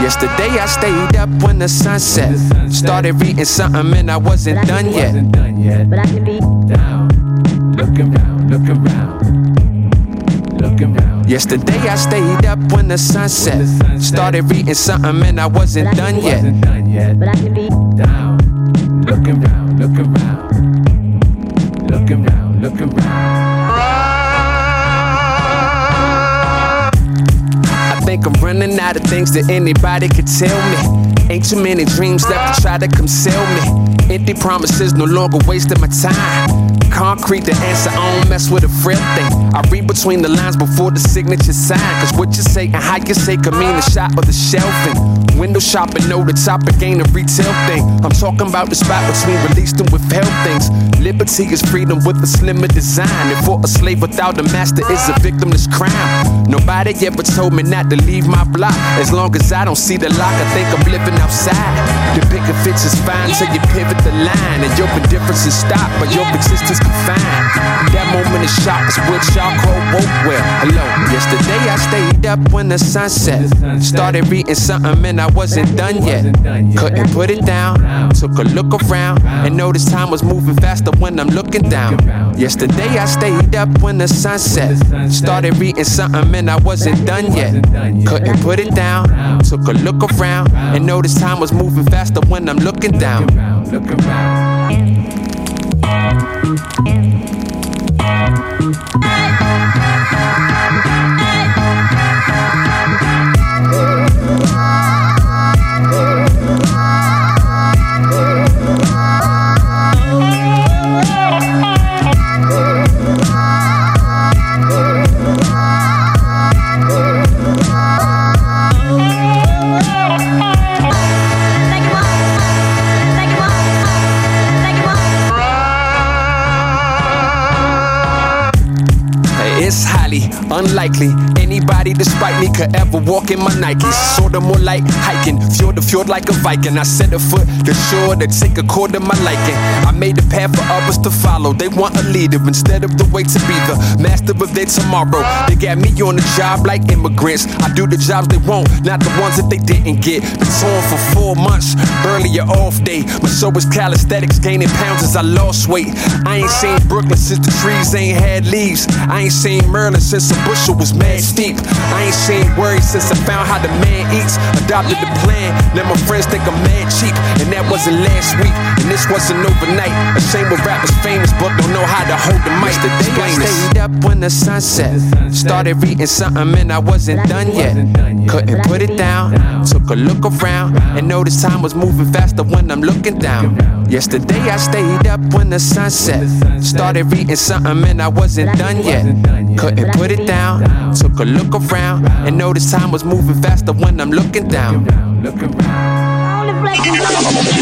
Yesterday I stayed up when the sun set. Started reading something and I wasn't done yet. But I can be Down, look around, look around, look around. Yesterday I stayed up when the sun set. Started reading something and I wasn't done yet. Wasn't done yet. but I can be Down, look around, look around, look around, look around. I'm running out of things that anybody could tell me. Ain't too many dreams left to try to conceal me. Empty promises no longer wasting my time. Concrete the answer, I don't mess with a frail thing. I read between the lines before the signature sign. Cause what you say and how you say could mean the shop or the shelving. Window shopping, know the topic ain't a retail thing. I'm talking about the spot between released and withheld things. Liberty is freedom with a slimmer design. And for a slave without a master is a victimless crime. Nobody ever told me not to leave my block. As long as I don't see the lock, I think I'm living outside. The bigger fits is fine till you pivot the line. And your indifference is stopped, but your existence confined. That moment of shock is what y'all call woke. Hello, yesterday I stayed up when the sun set. Started reading something and I wasn't done yet. Couldn't put it down. Took a look around and noticed time was moving faster when I'm looking down. Yesterday I stayed up when the sun set. Started reading something and I wasn't done yet. Couldn't put it down. Took a look around and noticed time was moving faster when I'm looking down. Look around. Like Unlikely anybody despite me could ever walk in my Nikes. Sorta more like hiking, fjord to fjord like a Viking. I set a foot to shore to take a cord to my liking. I made a path for others to follow. They want a leader instead of the way to be the master of their tomorrow. They got me on the job like immigrants. I do the jobs they want, not the ones that they didn't get. Been torn for four months, a off day. My show is calisthenics, gaining pounds as I lost weight. I ain't seen Brooklyn since the trees ain't had leaves. I ain't seen Merlin since a bushel was mad steep. I ain't seen worry since I found how the man eats. Adopted the plan, now my friends think I'm mad cheap. And that wasn't last week, and this wasn't overnight. A shame when rappers famous, but don't know how to hold the mic. The day I stayed up when the sun set. Started reading something and I wasn't done yet. Couldn't put it down. Took a look around and noticed time was moving faster when I'm looking down. Yesterday I stayed up when the sun set. Started reading something and I wasn't done yet. Couldn't put it down. Took a look around and noticed time was moving faster when I'm looking down. Look around. Only flex